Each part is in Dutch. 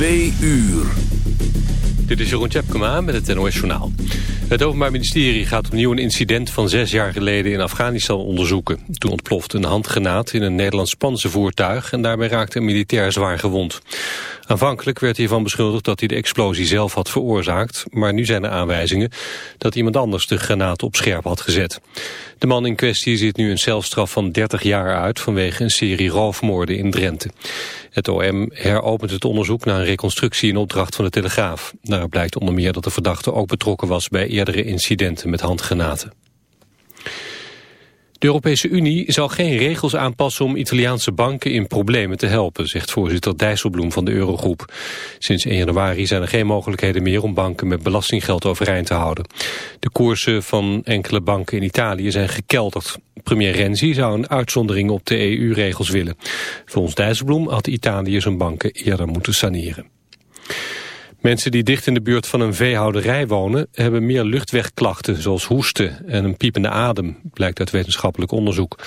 Twee uur. Dit is Jeroen Tjepkema met het NOS Journaal. Het Openbaar Ministerie gaat opnieuw een incident van zes jaar geleden in Afghanistan onderzoeken. Toen ontplofte een handgenaad in een Nederlands panzervoertuig en daarbij raakte een militair zwaar gewond. Aanvankelijk werd hiervan beschuldigd dat hij de explosie zelf had veroorzaakt, maar nu zijn er aanwijzingen dat iemand anders de granaat op scherp had gezet. De man in kwestie zit nu een celstraf van 30 jaar uit vanwege een serie roofmoorden in Drenthe. Het OM heropent het onderzoek naar een reconstructie in opdracht van de Telegraaf. Daar blijkt onder meer dat de verdachte ook betrokken was bij eerdere incidenten met handgranaten. De Europese Unie zal geen regels aanpassen om Italiaanse banken in problemen te helpen, zegt voorzitter Dijsselbloem van de Eurogroep. Sinds 1 januari zijn er geen mogelijkheden meer om banken met belastinggeld overeind te houden. De koersen van enkele banken in Italië zijn gekelderd. Premier Renzi zou een uitzondering op de EU-regels willen. Volgens Dijsselbloem had Italië zijn banken eerder moeten saneren. Mensen die dicht in de buurt van een veehouderij wonen... hebben meer luchtwegklachten, zoals hoesten en een piepende adem... blijkt uit wetenschappelijk onderzoek.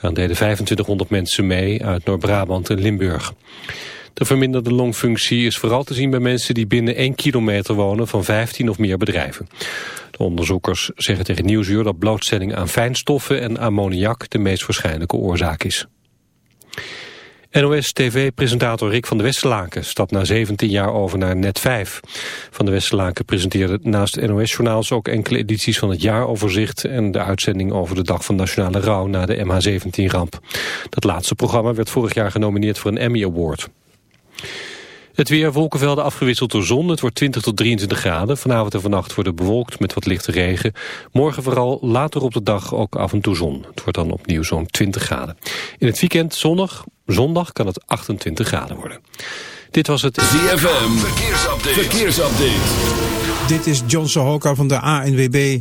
Daar deden 2500 mensen mee uit Noord-Brabant en Limburg. De verminderde longfunctie is vooral te zien bij mensen... die binnen 1 kilometer wonen van 15 of meer bedrijven. De onderzoekers zeggen tegen Nieuwsuur dat blootstelling aan fijnstoffen... en ammoniak de meest waarschijnlijke oorzaak is. NOS-TV-presentator Rick van de Westerlaken stapt na 17 jaar over naar Net5. Van de Westerlaken presenteerde naast NOS-journaals ook enkele edities van het jaaroverzicht... en de uitzending over de dag van nationale rouw na de MH17-ramp. Dat laatste programma werd vorig jaar genomineerd voor een Emmy Award. Het weer, wolkenvelden afgewisseld door zon. Het wordt 20 tot 23 graden. Vanavond en vannacht worden bewolkt met wat lichte regen. Morgen vooral later op de dag ook af en toe zon. Het wordt dan opnieuw zo'n 20 graden. In het weekend zonnig, zondag kan het 28 graden worden. Dit was het ZFM. Verkeersupdate. Verkeersupdate. Dit is John Sohoka van de ANWB.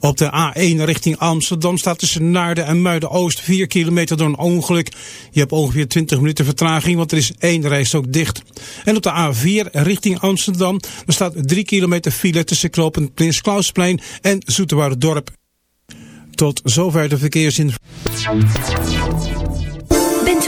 Op de A1 richting Amsterdam staat tussen Naarden en Muiden-Oost 4 kilometer door een ongeluk. Je hebt ongeveer 20 minuten vertraging, want er is één rijstok dicht. En op de A4 richting Amsterdam er staat 3 kilometer file tussen Klopen Prins Klausplein en Dorp. Tot zover de verkeersinformatie.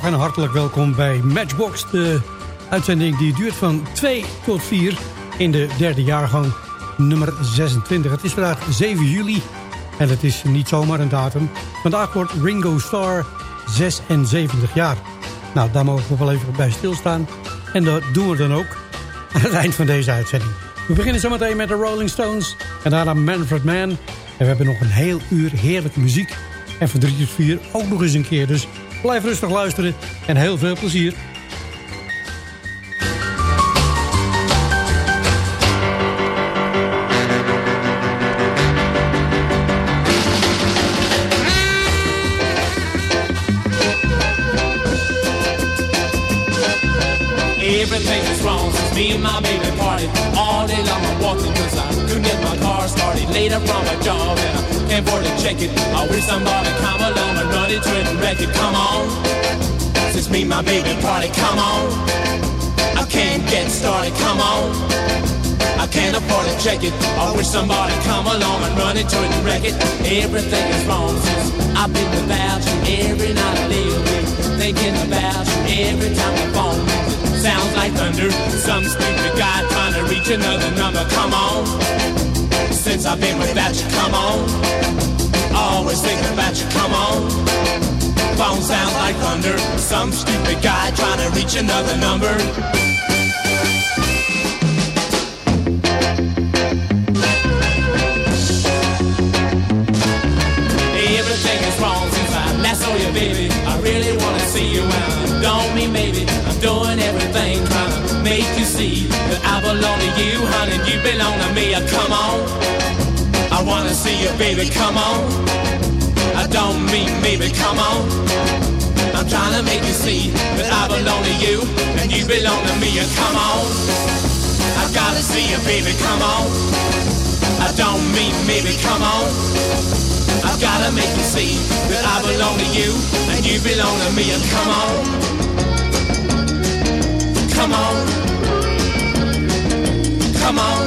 en hartelijk welkom bij Matchbox. De uitzending die duurt van 2 tot 4 in de derde jaargang nummer 26. Het is vandaag 7 juli en het is niet zomaar een datum. Vandaag wordt Ringo Starr 76 jaar. Nou, daar mogen we wel even bij stilstaan. En dat doen we dan ook aan het eind van deze uitzending. We beginnen zometeen met de Rolling Stones en daarna Manfred Mann. En we hebben nog een heel uur heerlijke muziek. En van 3 tot 4 ook nog eens een keer. Dus Blijf rustig luisteren en heel veel plezier. Check it. I wish somebody come along and run into it and wreck it. Come on. Since me my baby parted, come on. I can't get started, come on. I can't afford to check it. I wish somebody come along and run into it and wreck it. Everything is wrong since I've been without you. Every night I awake thinking about you. Every time the phone it sounds like thunder. Some stupid guy trying to reach another number. Come on. Since I've been without you, come on. Always thinking about you, come on. Phone sounds like thunder. Some stupid guy trying to reach another number. Everything is wrong since I last saw you, baby. I really wanna see you and don't mean maybe. I'm doing everything trying to make you see that I belong to you, honey. You belong to me. Come on, I wanna see you, baby. Come on. I don't mean maybe. Come on. I'm trying to make you see that I belong to you and you belong to me. Uh, come on. I gotta see you, baby. Come on. I don't mean maybe. Come on. I've gotta make you see that I belong to you and you belong to me. And come on, come on, come on,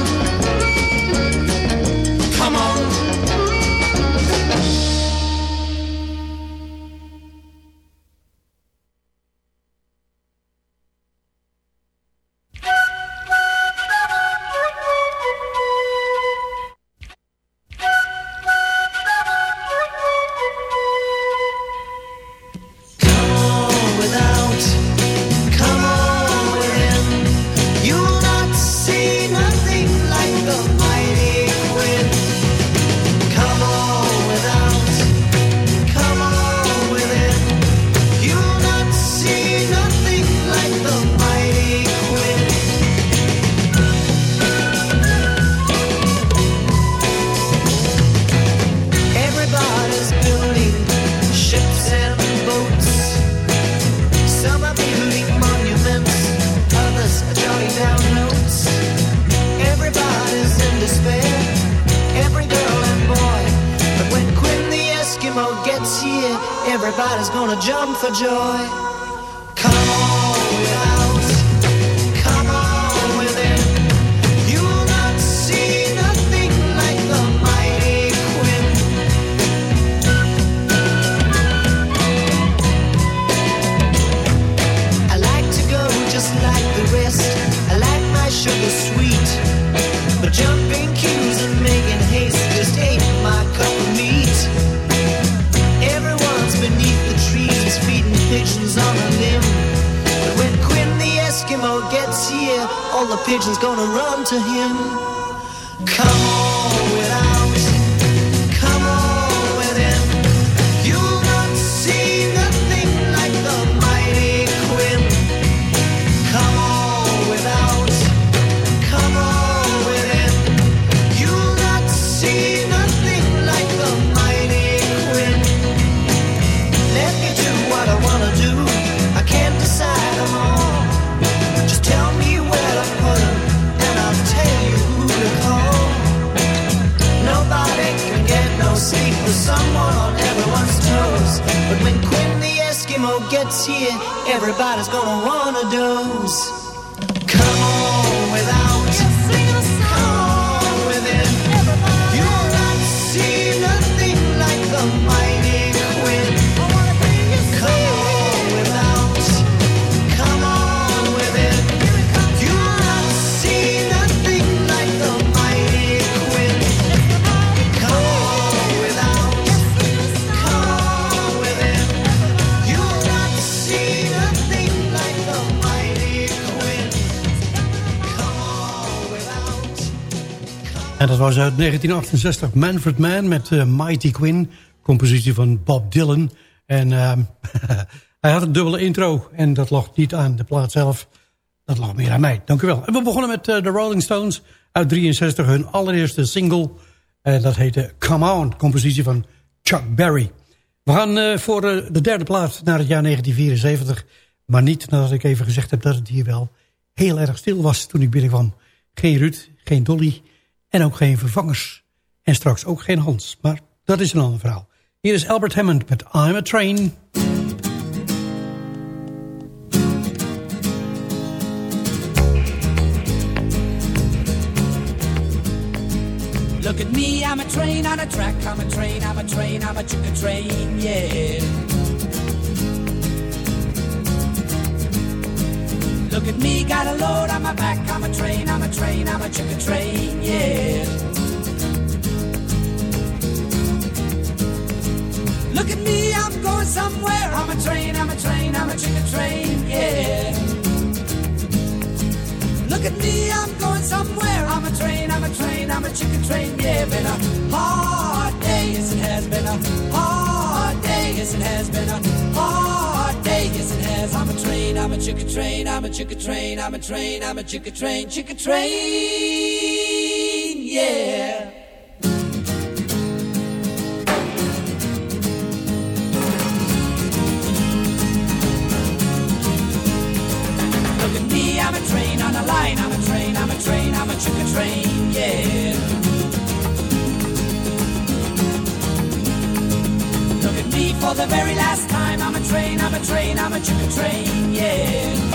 was uit 1968 Manfred Mann met eh, Mighty Quinn. Compositie van Bob Dylan. En ehm, hij had een dubbele intro. En dat lag niet aan de plaat zelf. Dat lag meer aan mij. Dank u wel. En we begonnen met eh, de Rolling Stones uit 63. Hun allereerste single. En dat heette Come On. Compositie van Chuck Berry. We gaan eh, voor eh, de derde plaat naar het jaar 1974. Maar niet nadat ik even gezegd heb dat het hier wel heel erg stil was toen ik binnenkwam. Geen Ruud, geen Dolly en ook geen vervangers. En straks ook geen Hans, maar dat is een ander verhaal. Hier is Albert Hammond met I'm a Train. Look at me, I'm a train on a track, I'm a train, I'm a train, I'm a chicken train, yeah. Look at me, got a load on my back, I'm a train, I'm a train, I'm a chicken train, yeah. Look at me, I'm going somewhere, I'm a train, I'm a train, I'm a chicken train, yeah. Look at me, I'm going somewhere. I'm a train, I'm a train, I'm a chicken train. Yeah, been a hard day, yes it has been a hard day, yes it has been a hard yes. I'm a train, I'm a chicken train, I'm a chicken train, I'm a train, I'm a chicken train, chicken train. Yeah. Look at me, I'm a train on a line, I'm a train, I'm a train, I'm a chicken train, yeah. Look at me for the very last time, train, I'm a train, I'm a chicken train, yeah.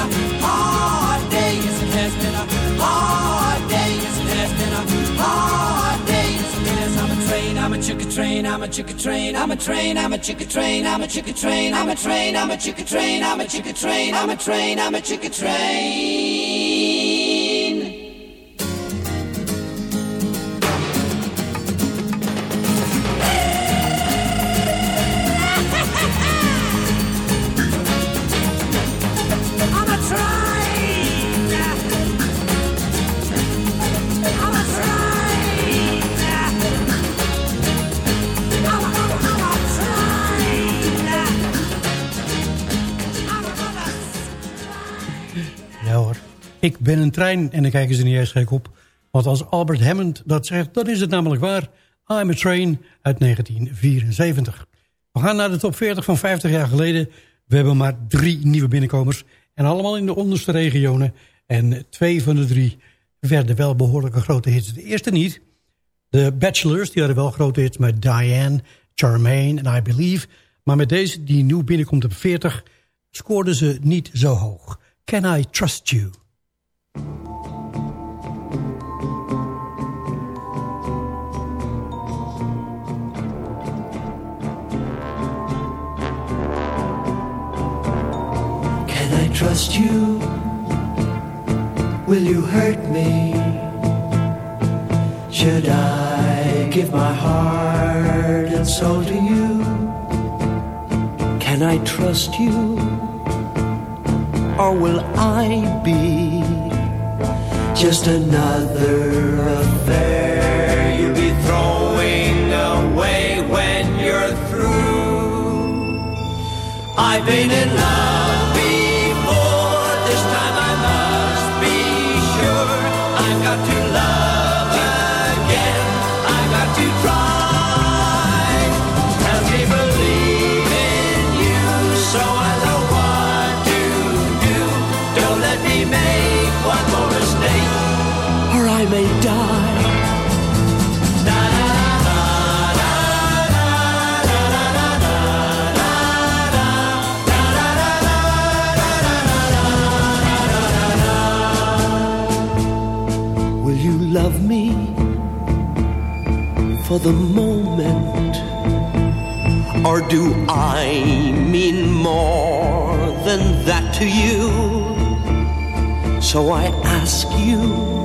a hard day, yes it has been a hard day, yes it has been a hard day, yes it has. I'm a train, I'm a chicken train, I'm a chicken train, I'm a train, I'm a chicken train, I'm a chicken train, I'm a train, I'm a chicken train, I'm a chicken train, I'm a train, I'm a chicken train. Ik ben een trein en dan kijken ze niet eens gek op. Want als Albert Hammond dat zegt, dan is het namelijk waar. I'm a Train uit 1974. We gaan naar de top 40 van 50 jaar geleden. We hebben maar drie nieuwe binnenkomers. En allemaal in de onderste regionen. En twee van de drie werden wel behoorlijke grote hits. De eerste niet. De Bachelors, die hadden wel grote hits met Diane, Charmaine en I Believe. Maar met deze, die nieuw binnenkomt op 40, scoorden ze niet zo hoog. Can I Trust You? Can I trust you? Will you hurt me? Should I give my heart and soul to you? Can I trust you? Or will I be just another affair you'll be throwing away when you're through? I've been in love the moment? Or do I mean more than that to you? So I ask you,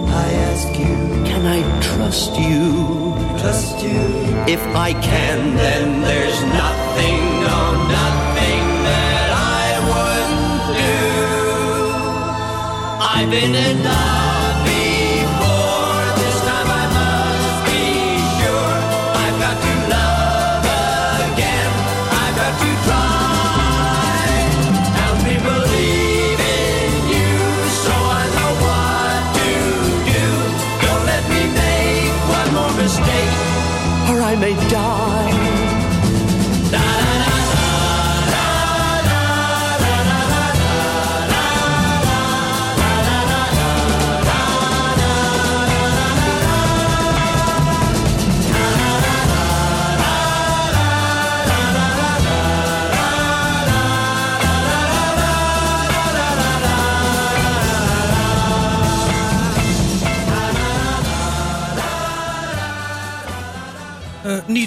I ask you, can I trust you? Trust you. If I can, then there's nothing, no nothing that I wouldn't do. I've been in love 没家。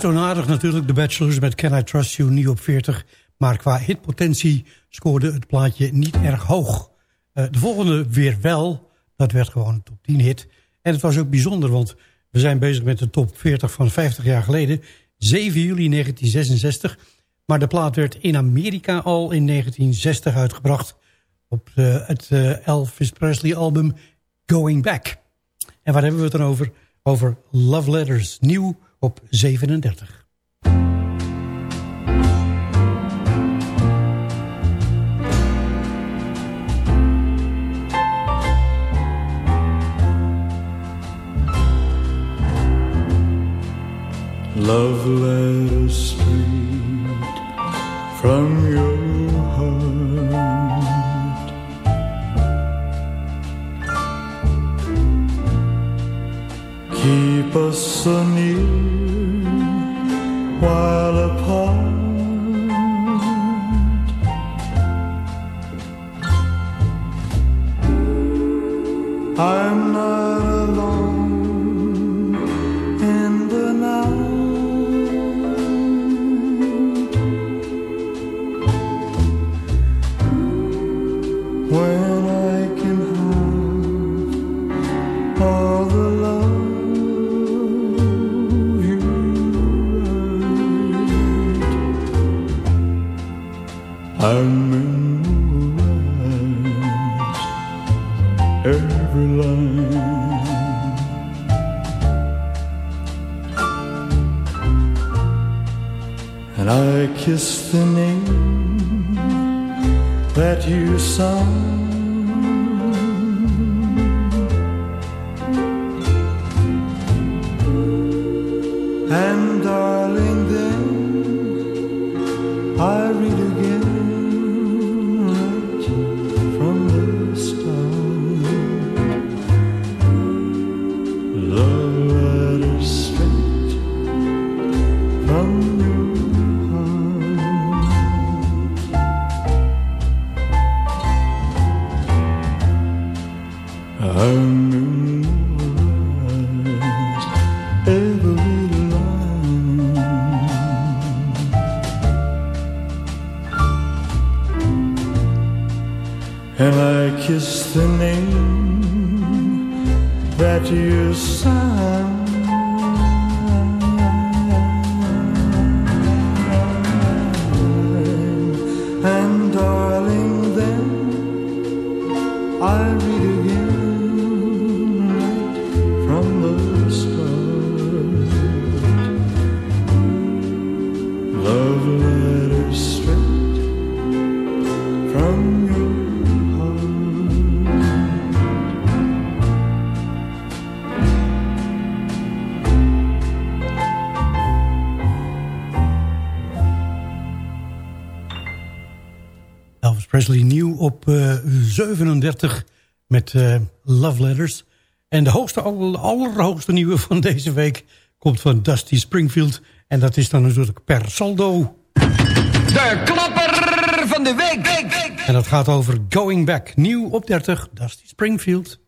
Niet onaardig natuurlijk, The Bachelors met Can I Trust You, nieuw op 40. Maar qua hitpotentie scoorde het plaatje niet erg hoog. Eh, de volgende weer wel, dat werd gewoon een top 10 hit. En het was ook bijzonder, want we zijn bezig met de top 40 van 50 jaar geleden. 7 juli 1966. Maar de plaat werd in Amerika al in 1960 uitgebracht. Op eh, het eh, Elvis Presley album Going Back. En waar hebben we het dan over? Over Love Letters, nieuw op 37. Love letters straight from your us so near while apart. I'm kiss the name that you sign. And darling, then I 37 met eh, Love Letters. En de hoogste, aller- allerhoogste nieuwe van deze week komt van Dusty Springfield. En dat is dan natuurlijk per saldo. De klapper van de week. En dat gaat over Going Back. Nieuw op 30, Dusty Springfield.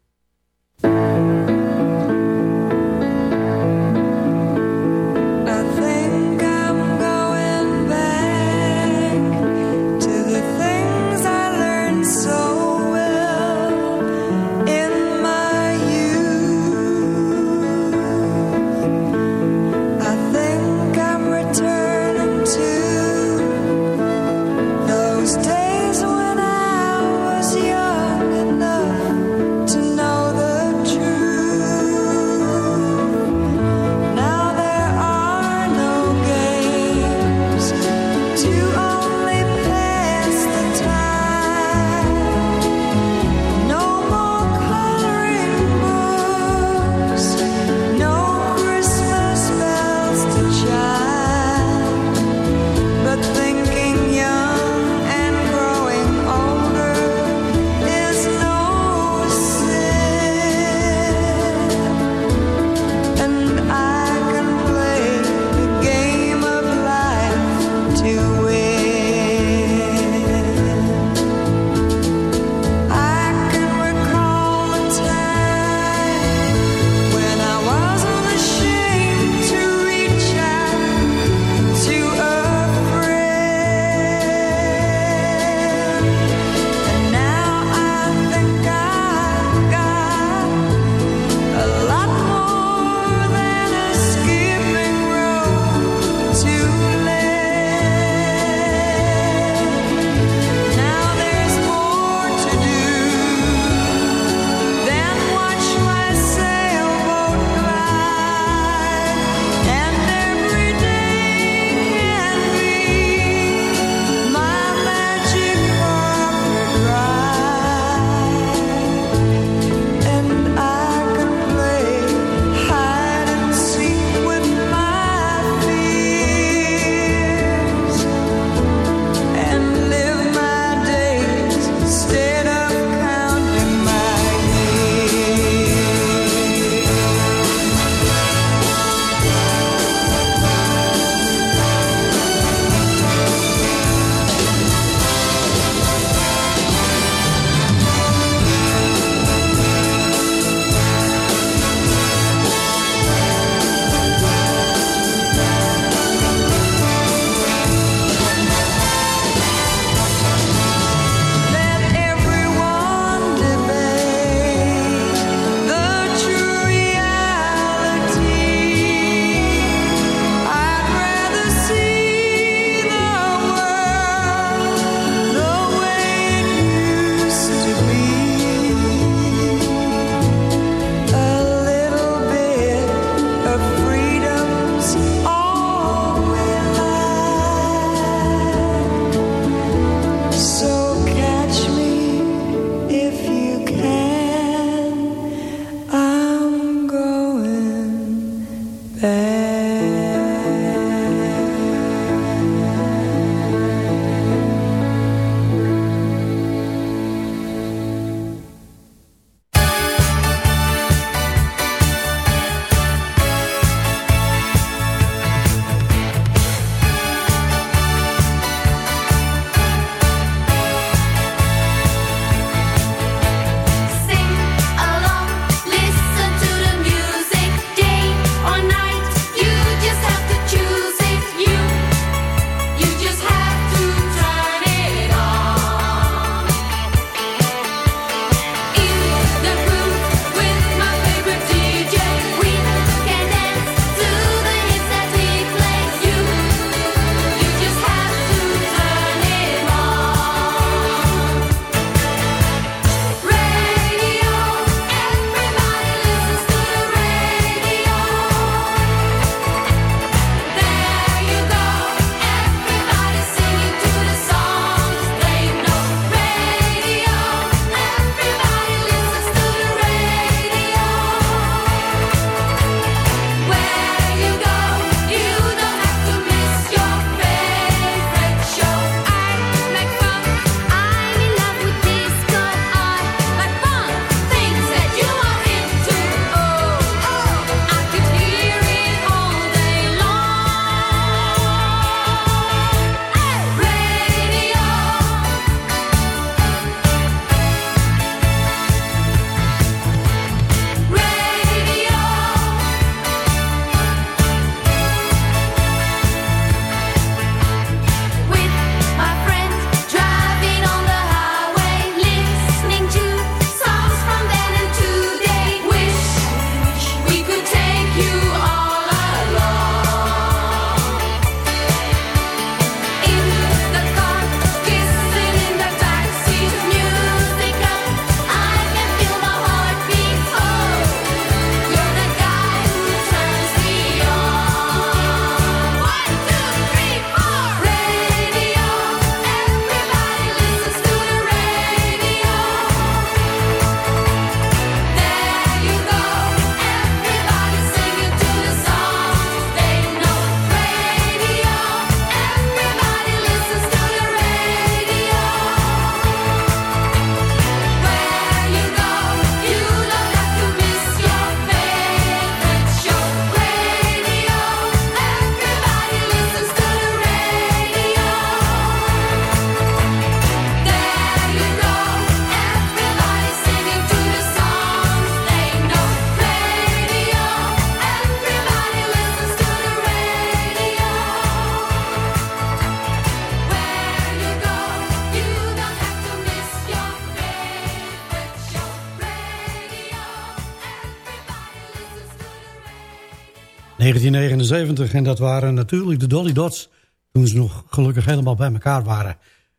1979 en dat waren natuurlijk de Dolly Dots... toen ze nog gelukkig helemaal bij elkaar waren.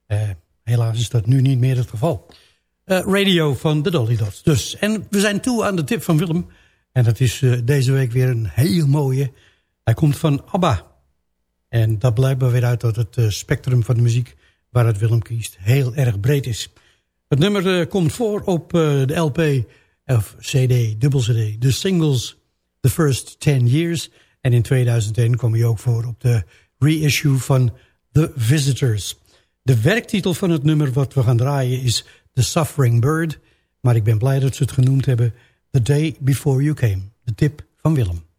Uh, helaas is dat nu niet meer het geval. Uh, radio van de Dolly Dots dus. En we zijn toe aan de tip van Willem. En dat is uh, deze week weer een heel mooie. Hij komt van ABBA. En dat blijkt maar weer uit dat het spectrum van de muziek... waar het Willem kiest heel erg breed is. Het nummer komt voor op de LP of CD, dubbel CD. De singles The First 10 Years. En in 2001 kwam hij ook voor op de reissue van The Visitors. De werktitel van het nummer wat we gaan draaien is The Suffering Bird. Maar ik ben blij dat ze het genoemd hebben The Day Before You Came. De tip van Willem.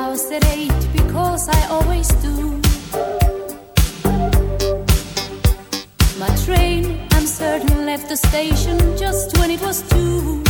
House at eight because I always do. My train, I'm certain, left the station just when it was two.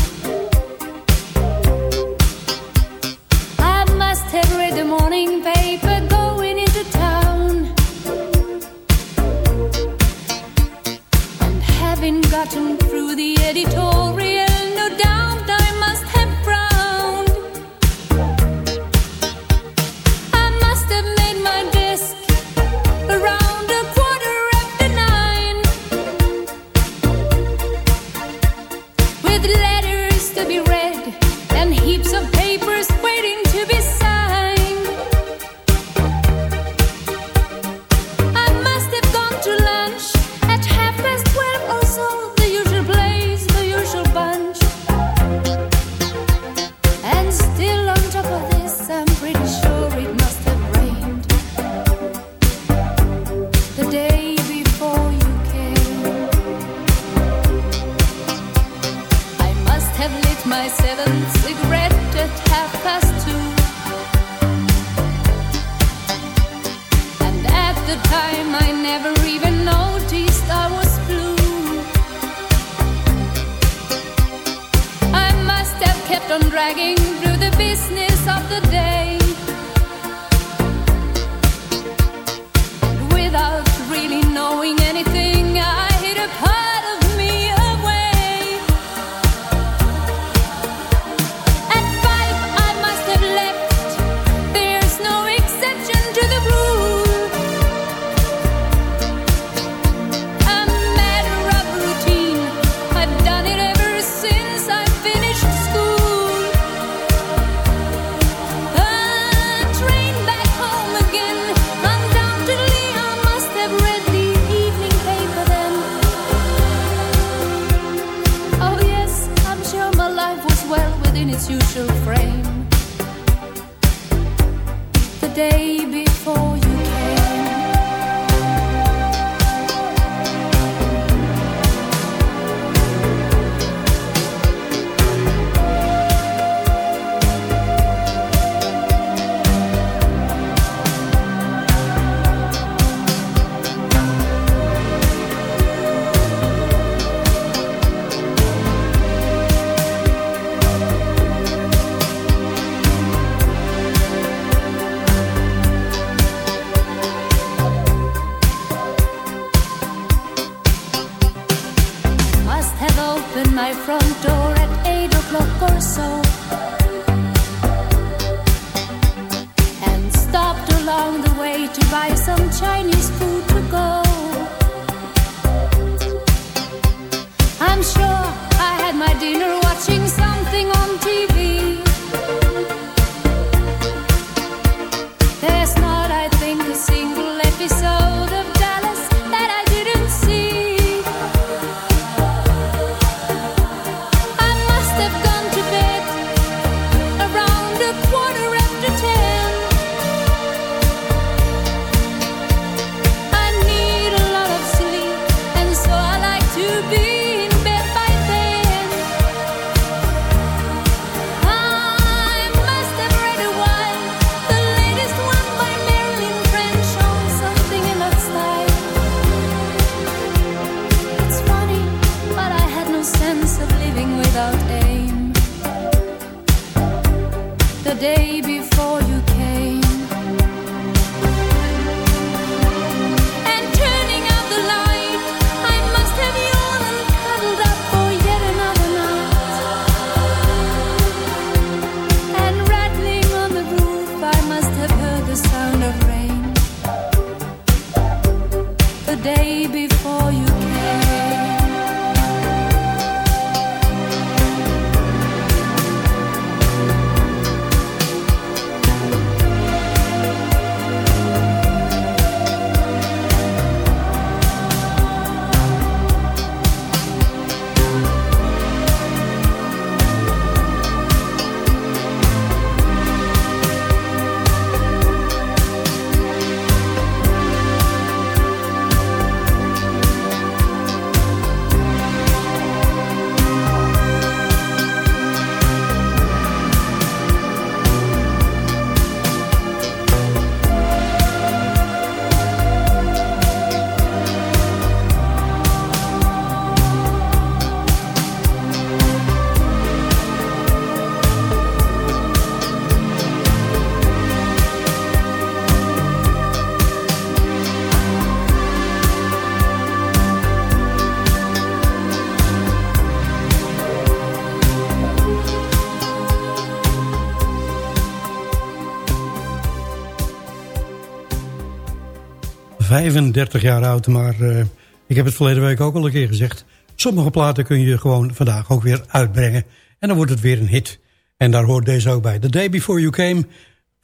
35 jaar oud, maar uh, ik heb het verleden week ook al een keer gezegd. Sommige platen kun je gewoon vandaag ook weer uitbrengen. En dan wordt het weer een hit. En daar hoort deze ook bij. The Day Before You Came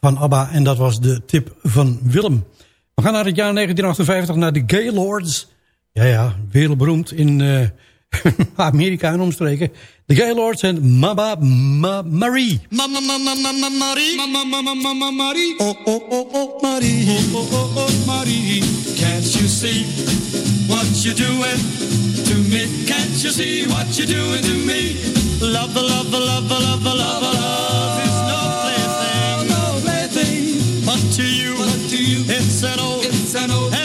van ABBA. En dat was de tip van Willem. We gaan naar het jaar 1958, naar de Gaylords. Ja, ja, wereldberoemd in uh, Amerika en omstreken. De Gaylords en Mama Ma Marie. Mama Mama Mama Marie. Mama Mama Mama Marie. Oh oh oh oh Marie. Oh oh oh oh Marie. Can't you see what you're doing to me? Can't you see what you're doing to me? Love, love, love, love, love, love is no plaything. No plaything. But to you, but to you, it's an old, it's an old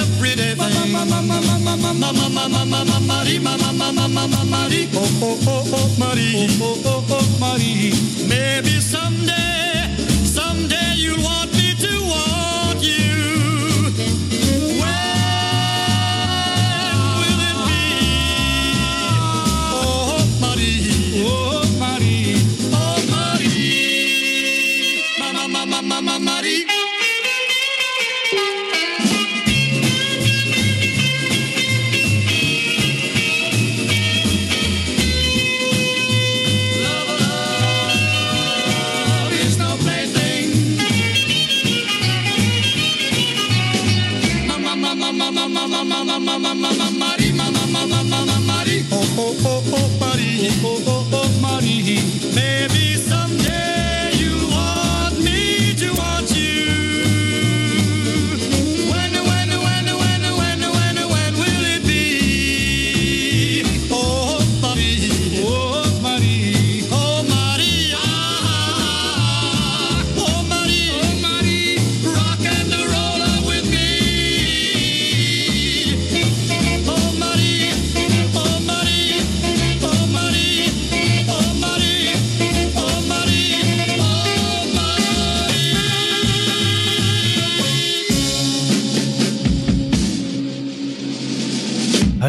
Oh, oh, oh, oh. Oh, oh, oh, oh. Maybe someday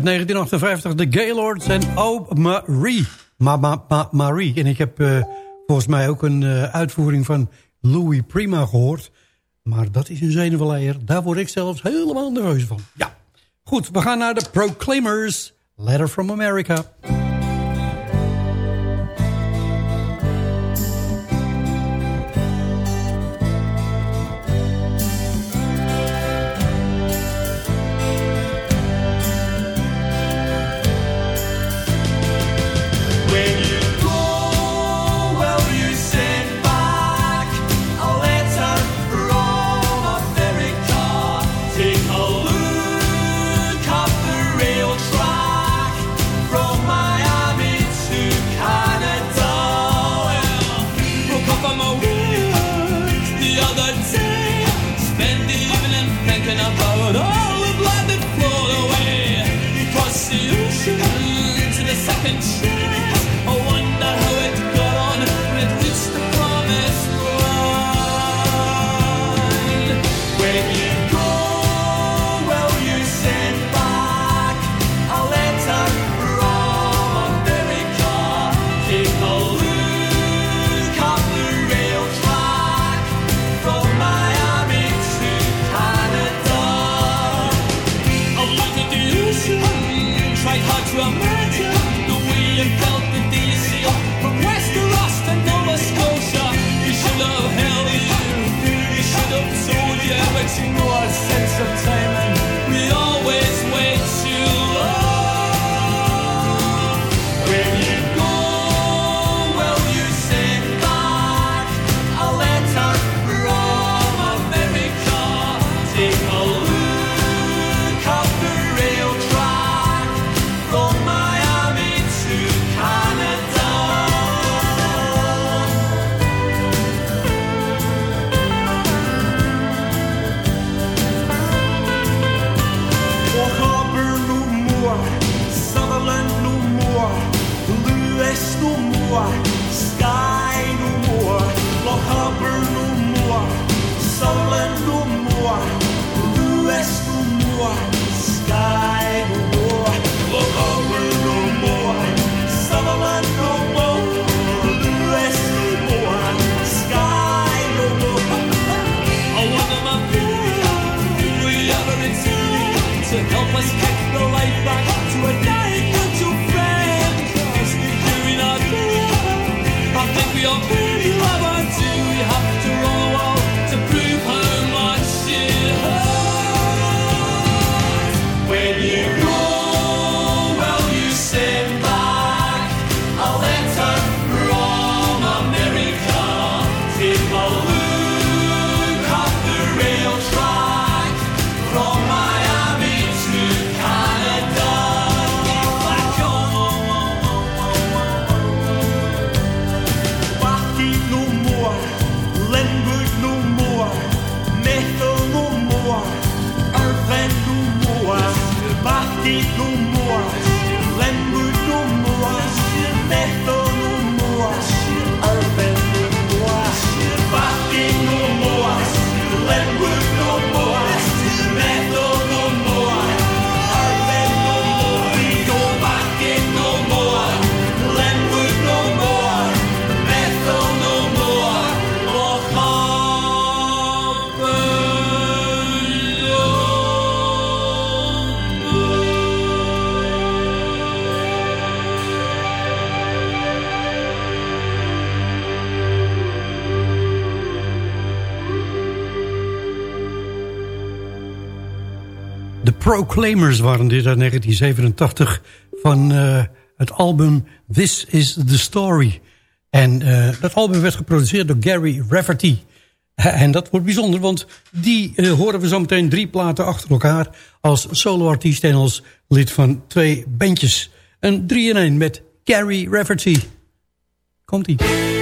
Uit 1958, de Gaylords en Oh Marie. Ma, ma, ma, Marie. En ik heb uh, volgens mij ook een uh, uitvoering van Louis Prima gehoord. Maar dat is een zenuwleier. Daar word ik zelfs helemaal nerveus van. Ja. Goed, we gaan naar de Proclaimers. Letter from America. causing more sense of time. Proclaimers waren dit uit 1987 van eh, het album This is the Story. En eh, dat album werd geproduceerd door Gary Rafferty. En dat wordt bijzonder, want die eh, horen we zo meteen drie platen achter elkaar... als soloartiest en als lid van twee bandjes. Een 3 in 1 met Gary Rafferty. Komt-ie.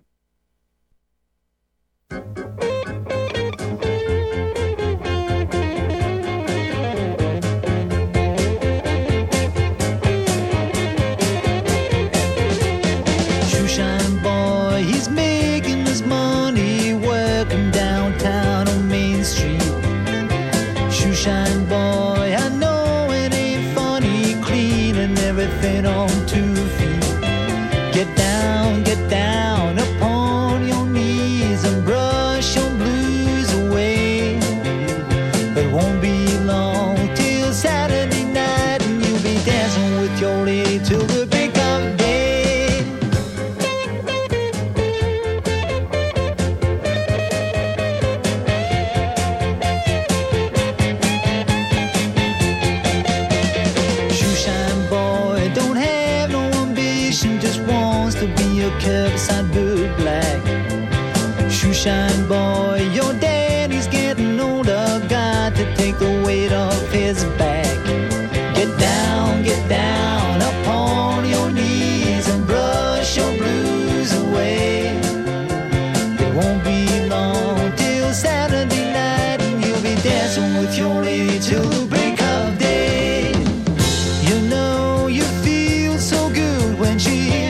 cheek.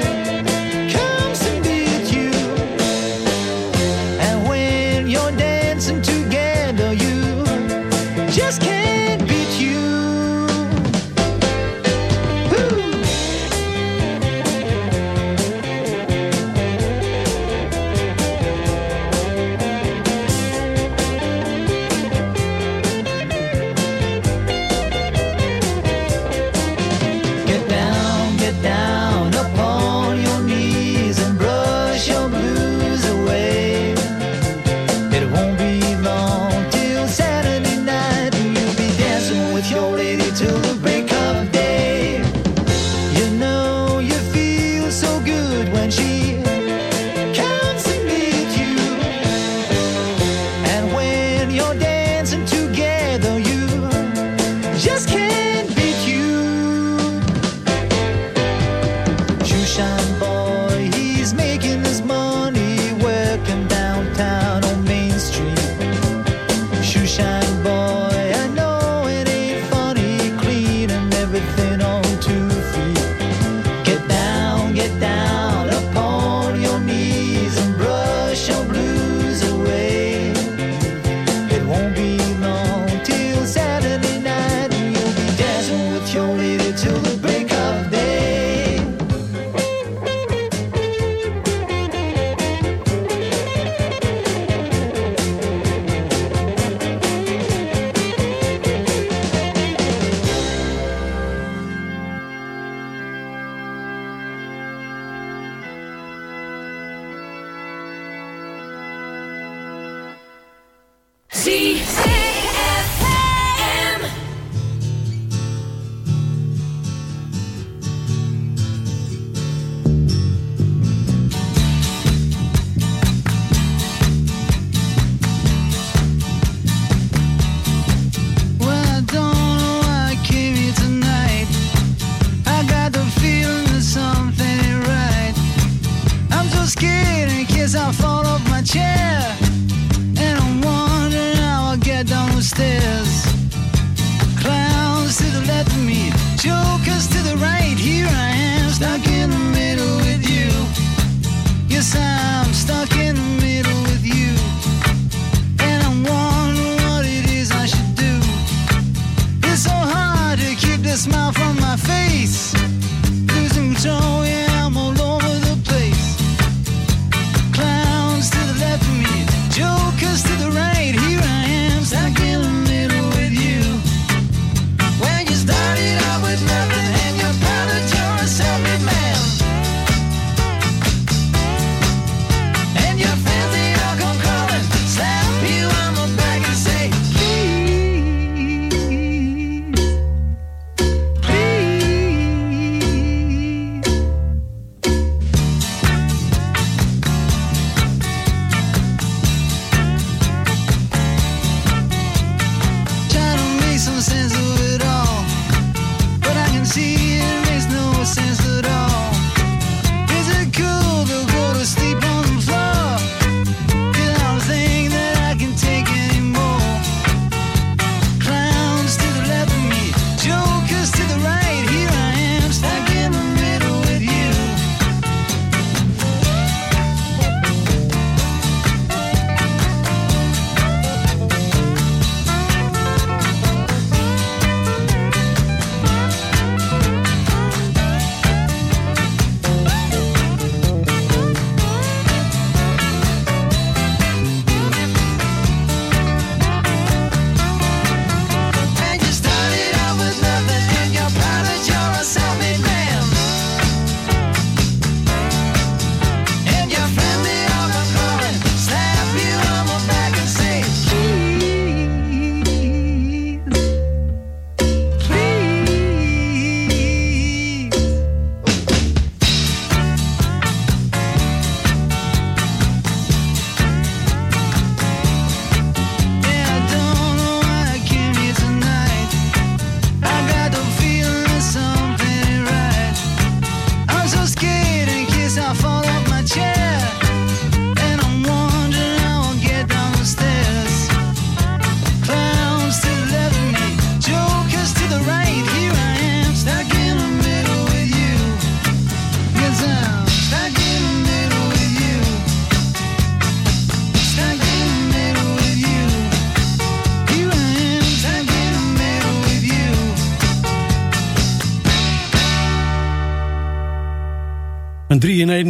ZFM.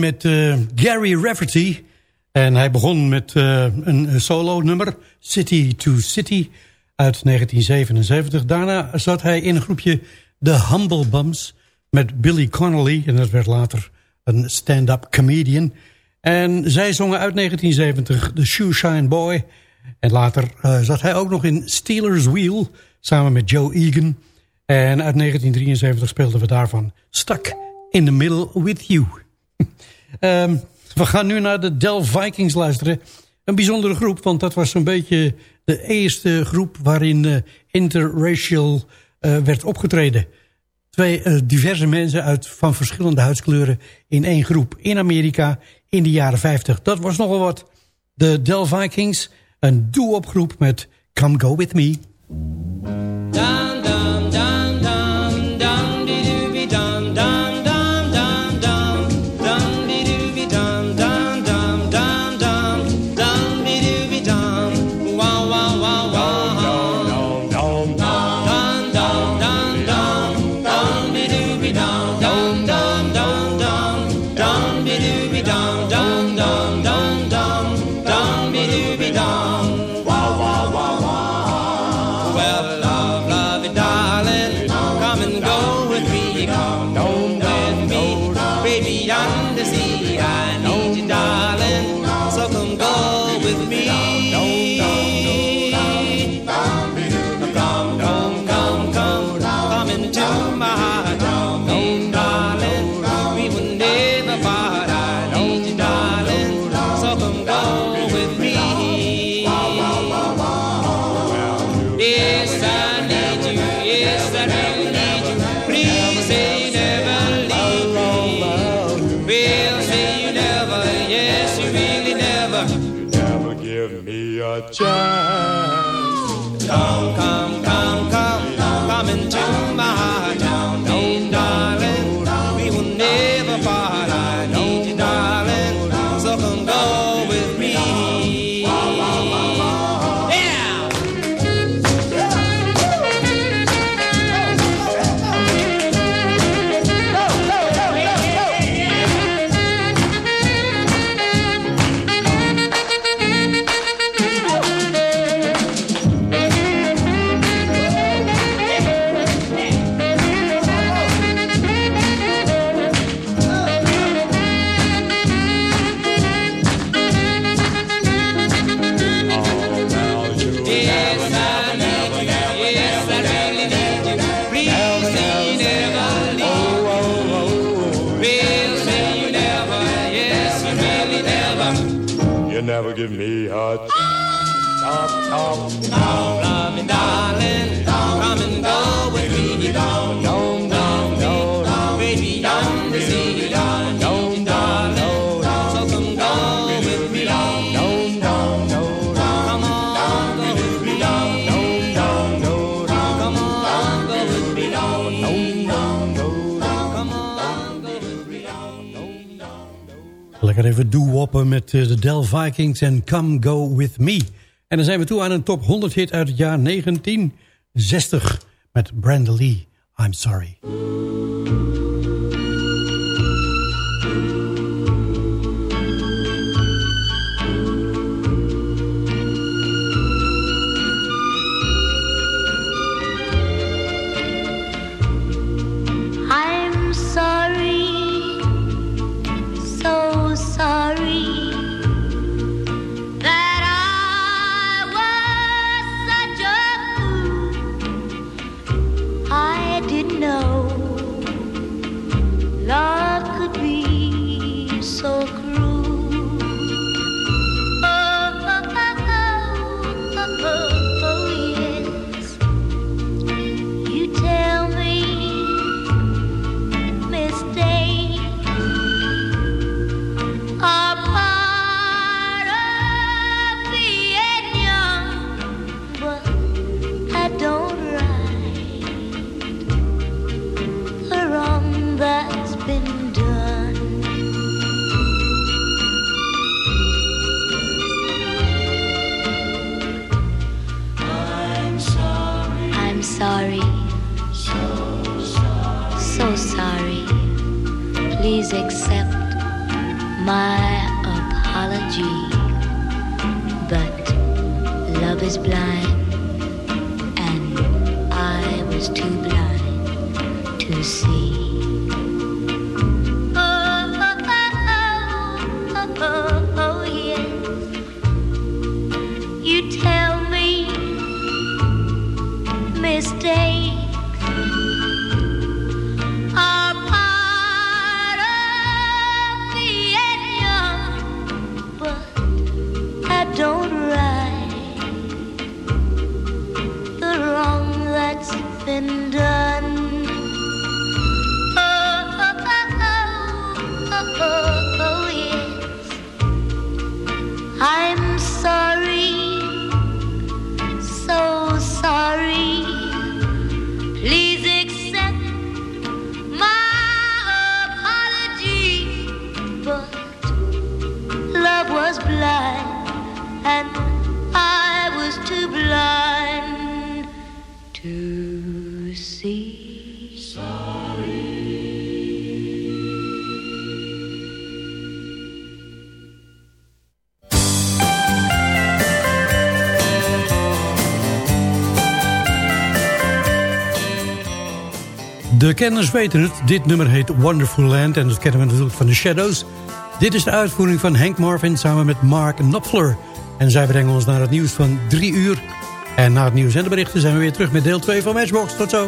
Met uh, Gary Rafferty. En hij begon met uh, een solo nummer, City to City, uit 1977. Daarna zat hij in een groepje The Humble Bums met Billy Connolly. En dat werd later een stand-up comedian. En zij zongen uit 1970 The Shoeshine Boy. En later uh, zat hij ook nog in Steelers Wheel samen met Joe Egan. En uit 1973 speelden we daarvan Stuck in the Middle with You. Um, we gaan nu naar de Del Vikings luisteren. Een bijzondere groep, want dat was zo'n beetje de eerste groep... waarin uh, interracial uh, werd opgetreden. Twee uh, diverse mensen uit, van verschillende huidskleuren in één groep. In Amerika in de jaren 50. Dat was nogal wat. De Del Vikings, een doo-op groep met Come Go With Me. Even doe-woppen met uh, de Del Vikings en Come Go With Me. En dan zijn we toe aan een top 100 hit uit het jaar 1960 met Brenda Lee. I'm Sorry. Was blind, and I was too blind to see. De kenners weten het. Dit nummer heet Wonderful Land en dat kennen we natuurlijk van The Shadows. Dit is de uitvoering van Hank Marvin samen met Mark Knopfler. En zij brengen ons naar het nieuws van drie uur. En na het nieuws en de berichten zijn we weer terug met deel 2 van Matchbox. Tot zo.